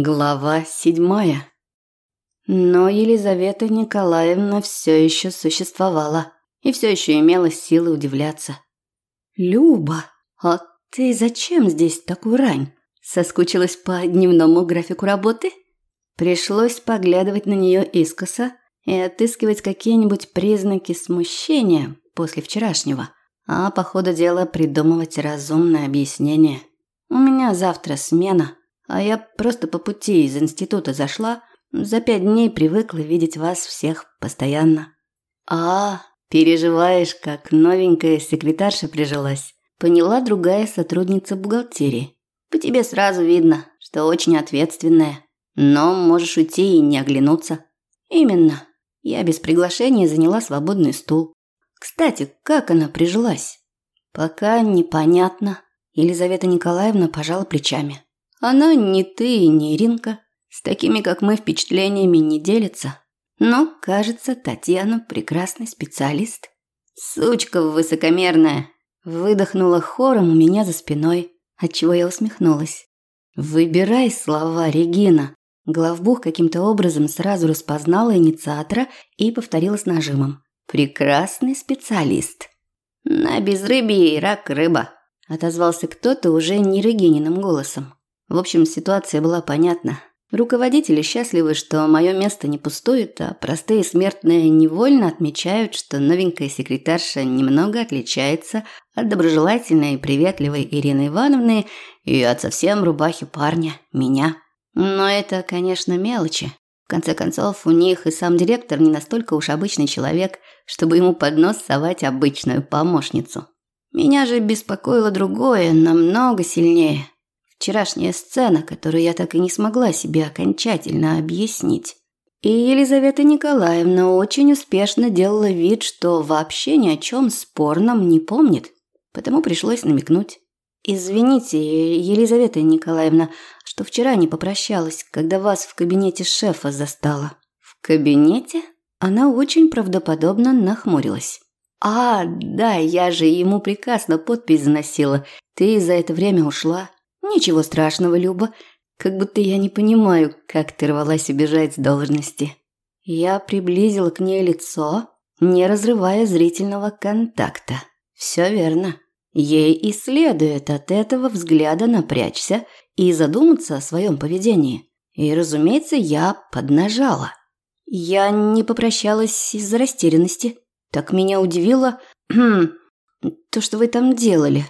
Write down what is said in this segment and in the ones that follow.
Глава седьмая. Но Елизавета Николаевна все еще существовала и все еще имела силы удивляться. «Люба, а ты зачем здесь такую рань? Соскучилась по дневному графику работы?» Пришлось поглядывать на нее искоса и отыскивать какие-нибудь признаки смущения после вчерашнего, а по ходу дела придумывать разумное объяснение. «У меня завтра смена», а я просто по пути из института зашла, за пять дней привыкла видеть вас всех постоянно. А, переживаешь, как новенькая секретарша прижилась. Поняла другая сотрудница бухгалтерии. По тебе сразу видно, что очень ответственная. Но можешь уйти и не оглянуться. Именно. Я без приглашения заняла свободный стул. Кстати, как она прижилась? Пока непонятно. Елизавета Николаевна пожала плечами. Она не ты и не Иринка. С такими, как мы, впечатлениями не делится. Но, кажется, Татьяна прекрасный специалист. Сучка высокомерная. Выдохнула хором у меня за спиной, отчего я усмехнулась. Выбирай слова, Регина. Главбух каким-то образом сразу распознала инициатора и повторила с нажимом. Прекрасный специалист. На безрыбье и рак рыба, отозвался кто-то уже не Регининым голосом. В общем, ситуация была понятна. Руководители счастливы, что мое место не пустует, а простые смертные невольно отмечают, что новенькая секретарша немного отличается от доброжелательной и приветливой Ирины Ивановны и от совсем рубахи парня, меня. Но это, конечно, мелочи. В конце концов, у них и сам директор не настолько уж обычный человек, чтобы ему под нос совать обычную помощницу. Меня же беспокоило другое, намного сильнее – Вчерашняя сцена, которую я так и не смогла себе окончательно объяснить. И Елизавета Николаевна очень успешно делала вид, что вообще ни о чем спорном не помнит. Потому пришлось намекнуть. «Извините, Елизавета Николаевна, что вчера не попрощалась, когда вас в кабинете шефа застала». «В кабинете?» Она очень правдоподобно нахмурилась. «А, да, я же ему приказ на подпись заносила. Ты за это время ушла. Ничего страшного, Люба. Как будто я не понимаю, как ты рвалась убежать с должности. Я приблизила к ней лицо, не разрывая зрительного контакта. Все верно. Ей и следует от этого взгляда напрячься и задуматься о своем поведении. И, разумеется, я поднажала. Я не попрощалась из-за растерянности. Так меня удивило то, что вы там делали.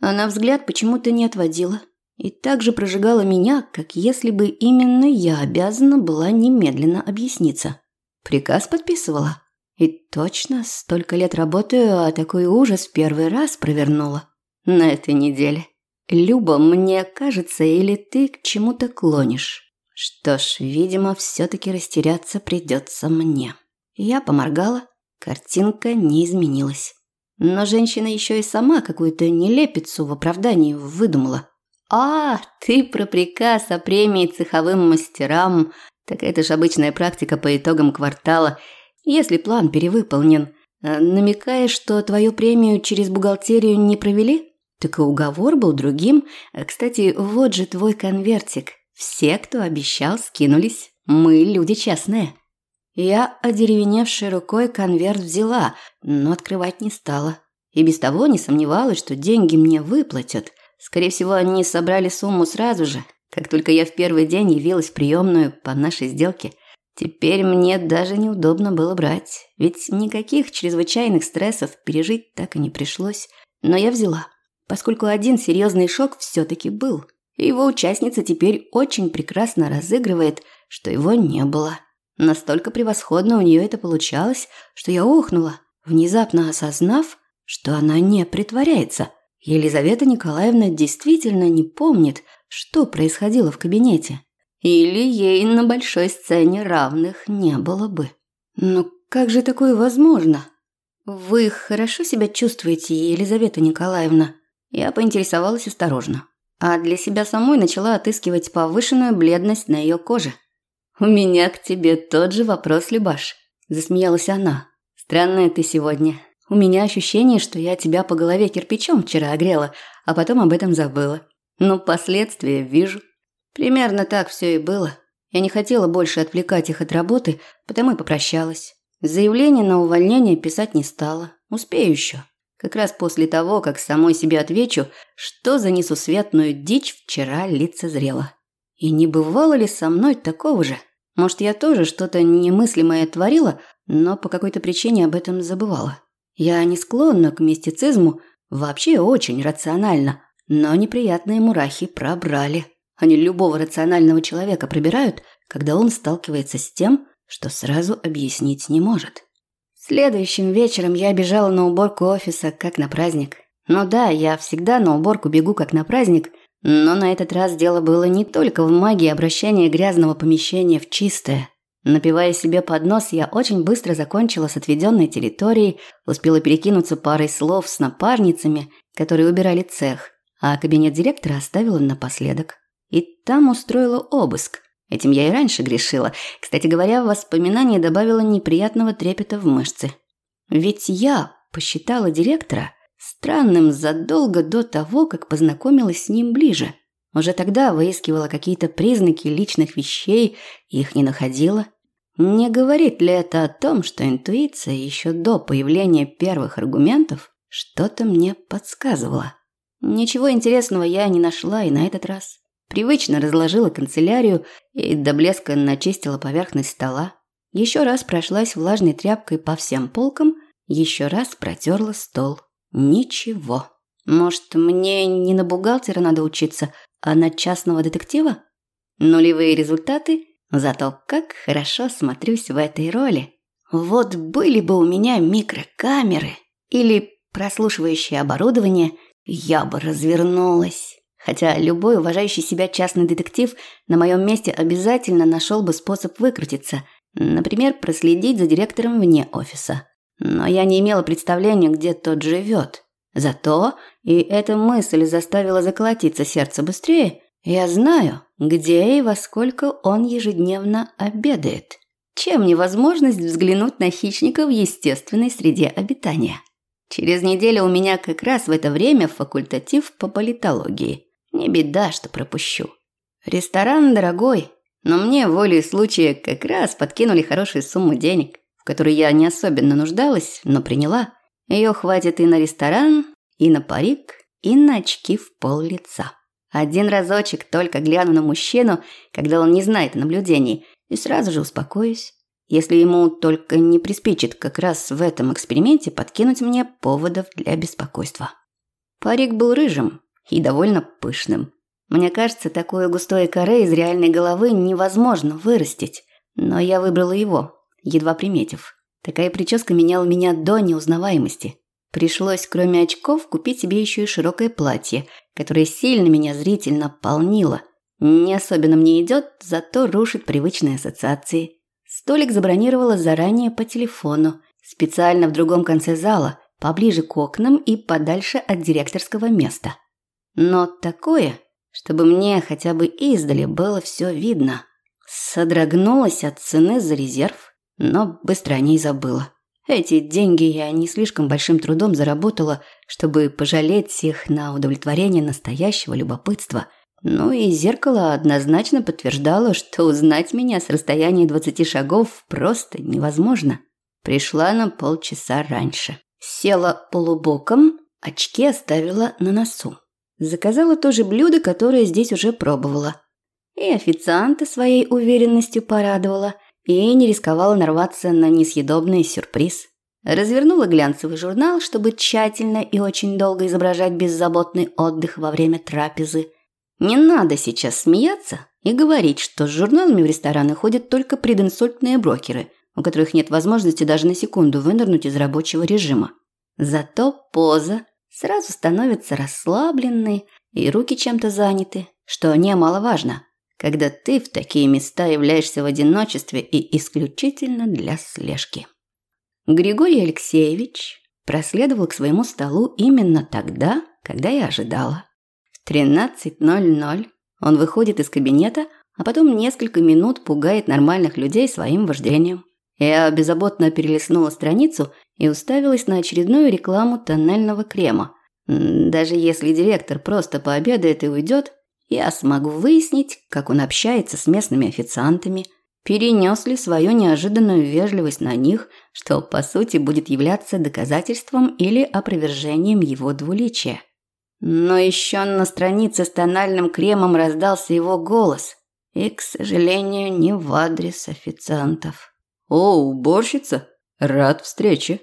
Она взгляд почему-то не отводила и также прожигала меня, как если бы именно я обязана была немедленно объясниться. Приказ подписывала. И точно, столько лет работаю, а такой ужас первый раз провернула. На этой неделе. Люба, мне кажется, или ты к чему-то клонишь? Что ж, видимо, все-таки растеряться придется мне. Я поморгала, картинка не изменилась. Но женщина еще и сама какую-то нелепицу в оправдании выдумала. «А, ты про приказ о премии цеховым мастерам. Так это ж обычная практика по итогам квартала. Если план перевыполнен, э, намекаешь, что твою премию через бухгалтерию не провели? Так и уговор был другим. Э, кстати, вот же твой конвертик. Все, кто обещал, скинулись. Мы люди честные». Я, одеревеневшей рукой, конверт взяла, но открывать не стала. И без того не сомневалась, что деньги мне выплатят – Скорее всего, они собрали сумму сразу же, как только я в первый день явилась в приемную по нашей сделке. Теперь мне даже неудобно было брать, ведь никаких чрезвычайных стрессов пережить так и не пришлось. Но я взяла, поскольку один серьезный шок все-таки был. И его участница теперь очень прекрасно разыгрывает, что его не было. Настолько превосходно у нее это получалось, что я охнула, внезапно осознав, что она не притворяется – Елизавета Николаевна действительно не помнит, что происходило в кабинете. Или ей на большой сцене равных не было бы. Но как же такое возможно? Вы хорошо себя чувствуете, Елизавета Николаевна? Я поинтересовалась осторожно. А для себя самой начала отыскивать повышенную бледность на ее коже. «У меня к тебе тот же вопрос, Любаш», – засмеялась она. «Странная ты сегодня. У меня ощущение, что я тебя по голове кирпичом вчера огрела, а потом об этом забыла. Но последствия вижу. Примерно так все и было. Я не хотела больше отвлекать их от работы, потому и попрощалась. Заявление на увольнение писать не стала. Успею еще. Как раз после того, как самой себе отвечу, что за несусветную дичь вчера лицезрела. И не бывало ли со мной такого же? Может, я тоже что-то немыслимое творила, но по какой-то причине об этом забывала. Я не склонна к мистицизму, вообще очень рационально, но неприятные мурахи пробрали. Они любого рационального человека пробирают, когда он сталкивается с тем, что сразу объяснить не может. Следующим вечером я бежала на уборку офиса, как на праздник. Ну да, я всегда на уборку бегу, как на праздник, но на этот раз дело было не только в магии обращения грязного помещения в чистое. Напивая себе под нос, я очень быстро закончила с отведенной территорией, успела перекинуться парой слов с напарницами, которые убирали цех, а кабинет директора оставила напоследок. И там устроила обыск. Этим я и раньше грешила. Кстати говоря, в воспоминания добавила неприятного трепета в мышцы. Ведь я посчитала директора странным задолго до того, как познакомилась с ним ближе. Уже тогда выискивала какие-то признаки личных вещей их не находила. Не говорит ли это о том, что интуиция еще до появления первых аргументов что-то мне подсказывала? Ничего интересного я не нашла и на этот раз. Привычно разложила канцелярию и до блеска начистила поверхность стола. Еще раз прошлась влажной тряпкой по всем полкам, еще раз протерла стол. Ничего. Может, мне не на бухгалтера надо учиться, а на частного детектива? Нулевые результаты, зато как хорошо смотрюсь в этой роли. Вот были бы у меня микрокамеры или прослушивающее оборудование, я бы развернулась. Хотя любой уважающий себя частный детектив на моем месте обязательно нашел бы способ выкрутиться. Например, проследить за директором вне офиса. Но я не имела представления, где тот живет. Зато, и эта мысль заставила заколотиться сердце быстрее, я знаю, где и во сколько он ежедневно обедает. Чем невозможность взглянуть на хищника в естественной среде обитания? Через неделю у меня как раз в это время факультатив по политологии. Не беда, что пропущу. Ресторан дорогой, но мне волей случая как раз подкинули хорошую сумму денег, в которой я не особенно нуждалась, но приняла. Ее хватит и на ресторан, и на парик, и на очки в пол лица. Один разочек только гляну на мужчину, когда он не знает о наблюдении, и сразу же успокоюсь. Если ему только не приспичит как раз в этом эксперименте подкинуть мне поводов для беспокойства. Парик был рыжим и довольно пышным. Мне кажется, такое густое коре из реальной головы невозможно вырастить, но я выбрала его, едва приметив. Такая прическа меняла меня до неузнаваемости. Пришлось, кроме очков, купить себе еще и широкое платье, которое сильно меня зрительно полнило. Не особенно мне идет, зато рушит привычные ассоциации. Столик забронировала заранее по телефону, специально в другом конце зала, поближе к окнам и подальше от директорского места. Но такое, чтобы мне хотя бы издали было все видно. Содрогнулась от цены за резерв, но быстро о ней забыла. Эти деньги я не слишком большим трудом заработала, чтобы пожалеть их на удовлетворение настоящего любопытства – ну и зеркало однозначно подтверждало, что узнать меня с расстояния двадцати шагов просто невозможно. Пришла на полчаса раньше. Села полубоком, очки оставила на носу. Заказала то же блюдо, которое здесь уже пробовала. И официанта своей уверенностью порадовала, и не рисковала нарваться на несъедобный сюрприз. Развернула глянцевый журнал, чтобы тщательно и очень долго изображать беззаботный отдых во время трапезы – не надо сейчас смеяться и говорить, что с журналами в рестораны ходят только прединсультные брокеры, у которых нет возможности даже на секунду вынырнуть из рабочего режима. Зато поза сразу становится расслабленной и руки чем-то заняты, что немаловажно, когда ты в такие места являешься в одиночестве и исключительно для слежки. Григорий Алексеевич проследовал к своему столу именно тогда, когда я ожидала. 13.00 он выходит из кабинета, а потом несколько минут пугает нормальных людей своим вождением. Я беззаботно перелистнула страницу и уставилась на очередную рекламу тонального крема. Даже если директор просто пообедает и уйдет, Я смогу выяснить, как он общается с местными официантами, перенес ли свою неожиданную вежливость на них, что по сути будет являться доказательством или опровержением его двуличия. Но еще на странице с тональным кремом раздался его голос, и, к сожалению, не в адрес официантов. «О, уборщица! Рад встрече!»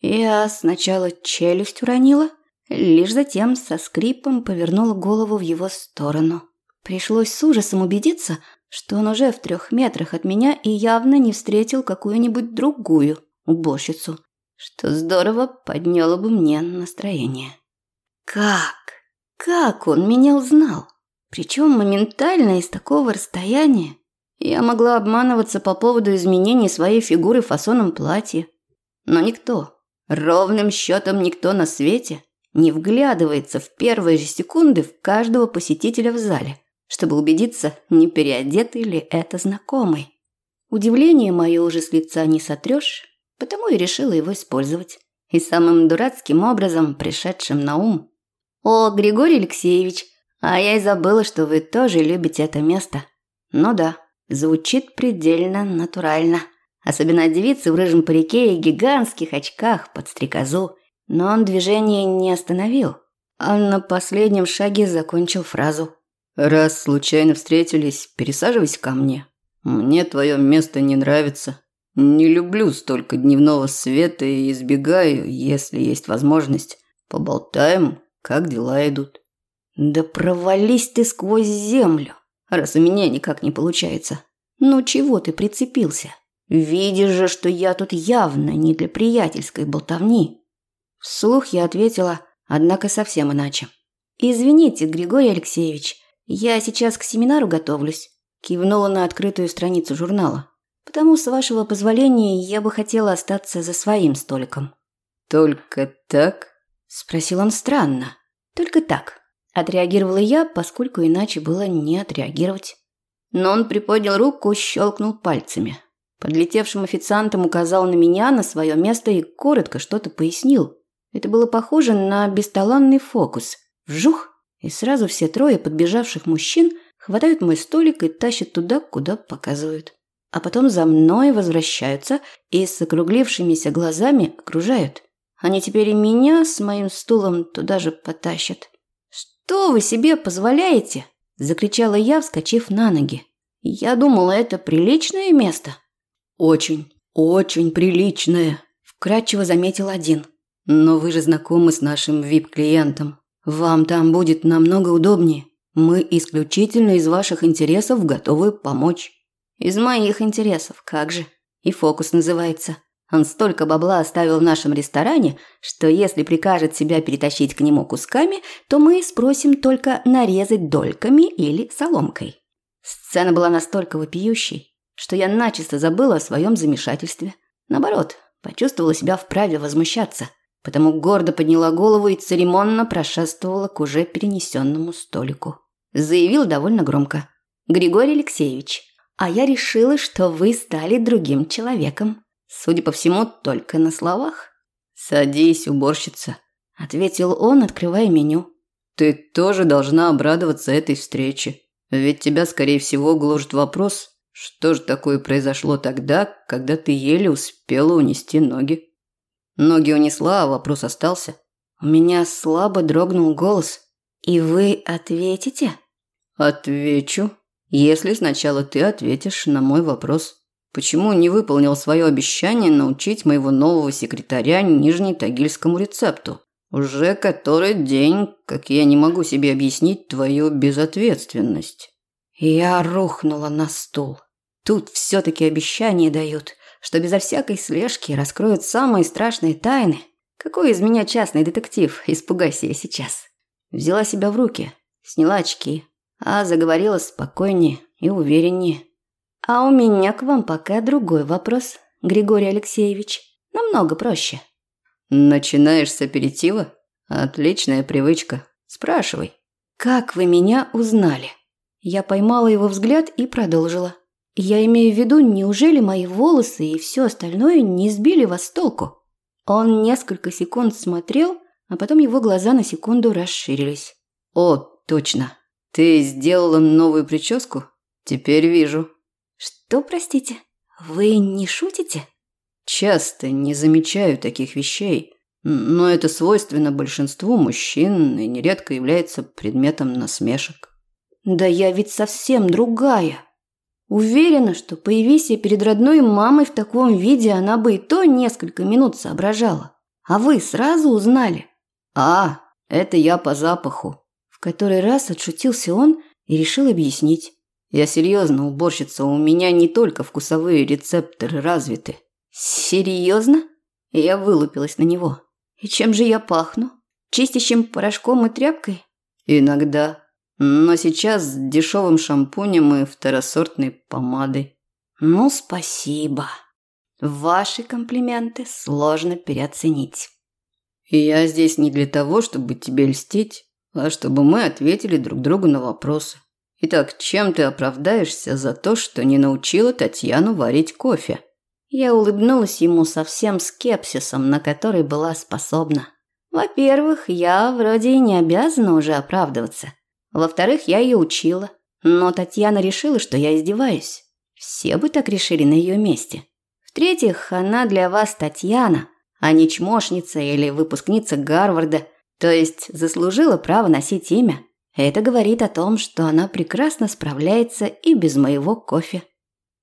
Я сначала челюсть уронила, лишь затем со скрипом повернула голову в его сторону. Пришлось с ужасом убедиться, что он уже в трех метрах от меня и явно не встретил какую-нибудь другую уборщицу, что здорово подняло бы мне настроение. Как? Как он меня узнал? Причем моментально из такого расстояния. Я могла обманываться по поводу изменений своей фигуры фасоном платья. Но никто, ровным счетом никто на свете, не вглядывается в первые же секунды в каждого посетителя в зале, чтобы убедиться, не переодетый ли это знакомый. Удивление мое уже с лица не сотрешь, потому и решила его использовать. И самым дурацким образом, пришедшим на ум, «О, Григорий Алексеевич, а я и забыла, что вы тоже любите это место». Ну да, звучит предельно натурально. Особенно девицы в рыжем парике и гигантских очках под стрекозу. Но он движение не остановил, а на последнем шаге закончил фразу. «Раз случайно встретились, пересаживайся ко мне. Мне твое место не нравится. Не люблю столько дневного света и избегаю, если есть возможность. Поболтаем, как дела идут? Да провались ты сквозь землю, раз у меня никак не получается. Ну чего ты прицепился? Видишь же, что я тут явно не для приятельской болтовни. Вслух я ответила, однако совсем иначе. Извините, Григорий Алексеевич, я сейчас к семинару готовлюсь. Кивнула на открытую страницу журнала. Потому, с вашего позволения, я бы хотела остаться за своим столиком. Только так? Спросил он странно. Только так. Отреагировала я, поскольку иначе было не отреагировать. Но он приподнял руку, щелкнул пальцами. Подлетевшим официантом указал на меня, на свое место и коротко что-то пояснил. Это было похоже на бесталанный фокус. Вжух! И сразу все трое подбежавших мужчин хватают мой столик и тащат туда, куда показывают. А потом за мной возвращаются и с округлившимися глазами окружают. Они теперь и меня с моим стулом туда же потащат. «Что вы себе позволяете?» – закричала я, вскочив на ноги. «Я думала, это приличное место». «Очень, очень приличное», – вкратчиво заметил один. «Но вы же знакомы с нашим вип-клиентом. Вам там будет намного удобнее. Мы исключительно из ваших интересов готовы помочь». «Из моих интересов, как же. И фокус называется. Он столько бабла оставил в нашем ресторане, что если прикажет себя перетащить к нему кусками, то мы спросим только нарезать дольками или соломкой. Сцена была настолько вопиющей, что я начисто забыла о своем замешательстве. Наоборот, почувствовала себя вправе возмущаться, потому гордо подняла голову и церемонно прошествовала к уже перенесенному столику. Заявил довольно громко. «Григорий Алексеевич, а я решила, что вы стали другим человеком. Судя по всему, только на словах. «Садись, уборщица», – ответил он, открывая меню. «Ты тоже должна обрадоваться этой встрече. Ведь тебя, скорее всего, гложет вопрос, что же такое произошло тогда, когда ты еле успела унести ноги?» Ноги унесла, а вопрос остался. У меня слабо дрогнул голос. «И вы ответите?» «Отвечу, если сначала ты ответишь на мой вопрос». Почему не выполнил свое обещание научить моего нового секретаря нижнетагильскому рецепту? Уже который день, как я не могу себе объяснить твою безответственность. Я рухнула на стул. Тут все-таки обещания дают, что безо всякой слежки раскроют самые страшные тайны. Какой из меня частный детектив, испугайся я сейчас. Взяла себя в руки, сняла очки, а заговорила спокойнее и увереннее. А у меня к вам пока другой вопрос, Григорий Алексеевич. Намного проще. Начинаешь с аперитива? Отличная привычка. Спрашивай. Как вы меня узнали? Я поймала его взгляд и продолжила. Я имею в виду, неужели мои волосы и все остальное не сбили вас с толку? Он несколько секунд смотрел, а потом его глаза на секунду расширились. О, точно. Ты сделала новую прическу? Теперь вижу. Что, простите? Вы не шутите? Часто не замечаю таких вещей, но это свойственно большинству мужчин и нередко является предметом насмешек. Да я ведь совсем другая. Уверена, что появись я перед родной мамой в таком виде, она бы и то несколько минут соображала. А вы сразу узнали? А, это я по запаху. В который раз отшутился он и решил объяснить. Я серьезно, уборщица, у меня не только вкусовые рецепторы развиты. Серьезно? Я вылупилась на него. И чем же я пахну? Чистящим порошком и тряпкой? Иногда. Но сейчас с дешевым шампунем и второсортной помадой. Ну, спасибо. Ваши комплименты сложно переоценить. Я здесь не для того, чтобы тебе льстить, а чтобы мы ответили друг другу на вопросы. Итак, чем ты оправдаешься за то, что не научила Татьяну варить кофе? Я улыбнулась ему со всем скепсисом, на который была способна. Во-первых, я вроде и не обязана уже оправдываться. Во-вторых, я ее учила. Но Татьяна решила, что я издеваюсь. Все бы так решили на ее месте. В-третьих, она для вас Татьяна, а не чмошница или выпускница Гарварда, то есть заслужила право носить имя. Это говорит о том, что она прекрасно справляется и без моего кофе.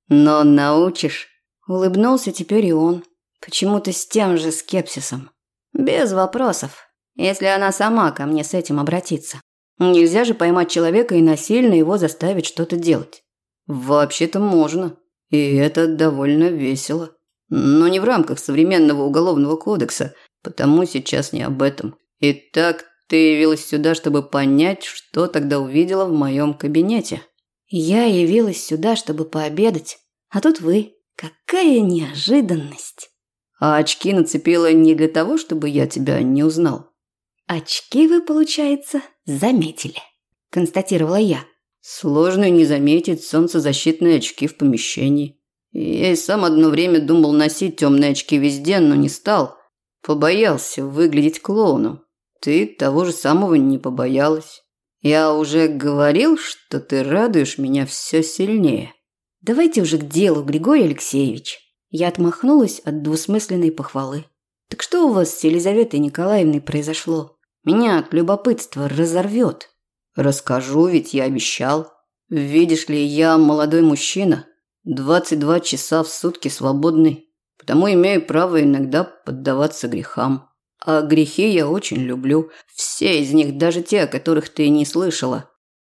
Но научишь. Улыбнулся теперь и он, почему-то с тем же скепсисом. Без вопросов, если она сама ко мне с этим обратится. Нельзя же поймать человека и насильно его заставить что-то делать. Вообще-то можно, и это довольно весело. Но не в рамках современного уголовного кодекса, потому сейчас не об этом. Итак, ты явилась сюда, чтобы понять, что тогда увидела в моем кабинете. Я явилась сюда, чтобы пообедать, а тут вы. Какая неожиданность. А очки нацепила не для того, чтобы я тебя не узнал. Очки вы, получается, заметили, констатировала я. Сложно не заметить солнцезащитные очки в помещении. Я и сам одно время думал носить темные очки везде, но не стал. Побоялся выглядеть клоуном. Ты того же самого не побоялась. Я уже говорил, что ты радуешь меня все сильнее. Давайте уже к делу, Григорий Алексеевич. Я отмахнулась от двусмысленной похвалы. Так что у вас с Елизаветой Николаевной произошло? Меня от любопытства разорвет. Расскажу, ведь я обещал. Видишь ли, я молодой мужчина, 22 часа в сутки свободный, потому имею право иногда поддаваться грехам. А грехи я очень люблю, все из них, даже те, о которых ты не слышала.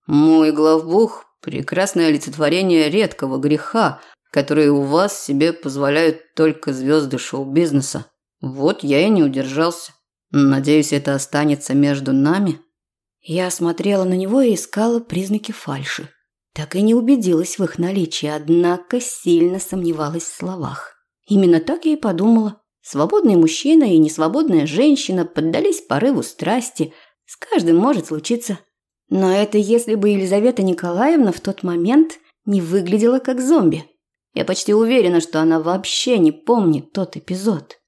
Мой главбух Прекрасное олицетворение редкого греха, который у вас себе позволяют только звезды шоу-бизнеса. Вот я и не удержался. Надеюсь, это останется между нами. Я смотрела на него и искала признаки фальши. Так и не убедилась в их наличии, однако сильно сомневалась в словах. Именно так я и подумала. Свободный мужчина и несвободная женщина поддались порыву страсти. С каждым может случиться. Но это если бы Елизавета Николаевна в тот момент не выглядела как зомби. Я почти уверена, что она вообще не помнит тот эпизод.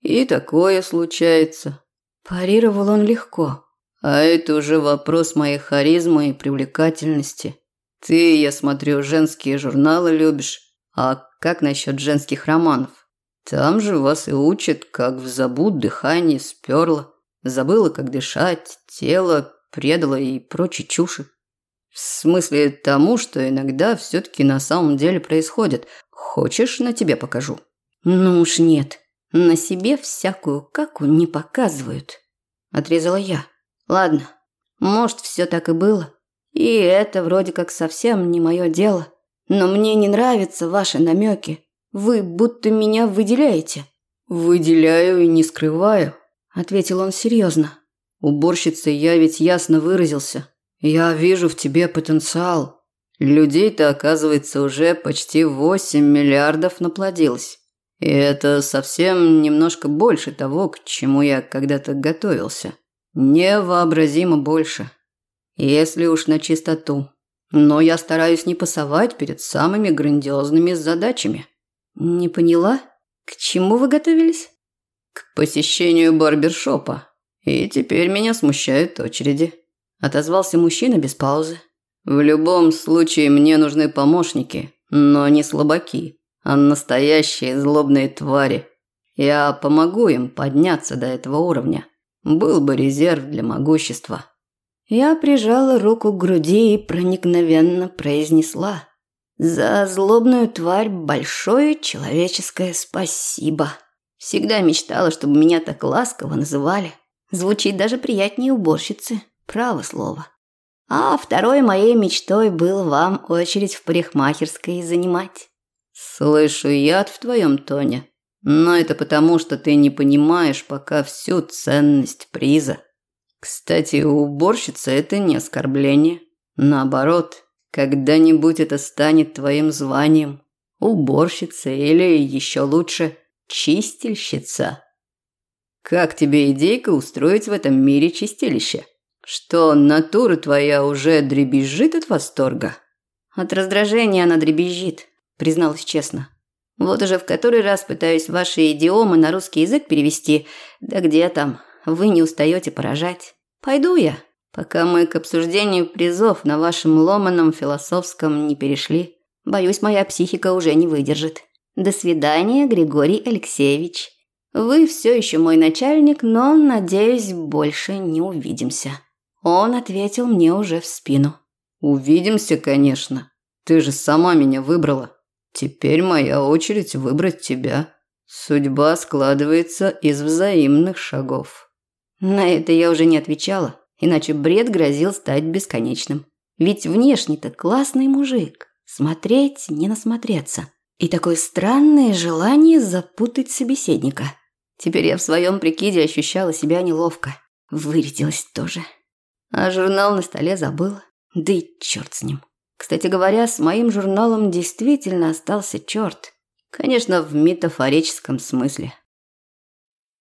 И такое случается. Парировал он легко. А это уже вопрос моей харизмы и привлекательности. Ты, я смотрю, женские журналы любишь. А как насчет женских романов? Там же вас и учат, как в забуд дыхание сперло. Забыла, как дышать, тело предала и прочей чуши. В смысле тому, что иногда все-таки на самом деле происходит. Хочешь, на тебе покажу? Ну уж нет. На себе всякую каку не показывают. Отрезала я. Ладно, может, все так и было. И это вроде как совсем не мое дело. Но мне не нравятся ваши намеки. Вы будто меня выделяете. Выделяю и не скрываю, ответил он серьезно. Уборщица, я ведь ясно выразился. Я вижу в тебе потенциал. Людей-то, оказывается, уже почти 8 миллиардов наплодилось. И это совсем немножко больше того, к чему я когда-то готовился. Невообразимо больше. Если уж на чистоту. Но я стараюсь не пасовать перед самыми грандиозными задачами. Не поняла? К чему вы готовились? К посещению барбершопа. И теперь меня смущают очереди. Отозвался мужчина без паузы. В любом случае мне нужны помощники, но не слабаки, а настоящие злобные твари. Я помогу им подняться до этого уровня. Был бы резерв для могущества. Я прижала руку к груди и проникновенно произнесла: "За злобную тварь большое человеческое спасибо. Всегда мечтала, чтобы меня так ласково называли. Звучит даже приятнее уборщицы, право слово. А второй моей мечтой был вам очередь в парикмахерской занимать. Слышу яд в твоем тоне, но это потому, что ты не понимаешь пока всю ценность приза. Кстати, уборщица это не оскорбление. Наоборот, когда-нибудь это станет твоим званием. Уборщица или еще лучше чистильщица. Как тебе идейка устроить в этом мире чистилище? Что, натура твоя уже дребезжит от восторга? От раздражения она дребезжит, призналась честно. Вот уже в который раз пытаюсь ваши идиомы на русский язык перевести. Да где там? Вы не устаете поражать. Пойду я, пока мы к обсуждению призов на вашем ломаном философском не перешли. Боюсь, моя психика уже не выдержит. До свидания, Григорий Алексеевич. Вы все еще мой начальник, но, надеюсь, больше не увидимся. Он ответил мне уже в спину. Увидимся, конечно. Ты же сама меня выбрала. Теперь моя очередь выбрать тебя. Судьба складывается из взаимных шагов. На это я уже не отвечала, иначе бред грозил стать бесконечным. Ведь внешне-то классный мужик. Смотреть, не насмотреться. И такое странное желание запутать собеседника. Теперь я в своем прикиде ощущала себя неловко. Вырядилась тоже. А журнал на столе забыла. Да и черт с ним. Кстати говоря, с моим журналом действительно остался черт. Конечно, в метафорическом смысле.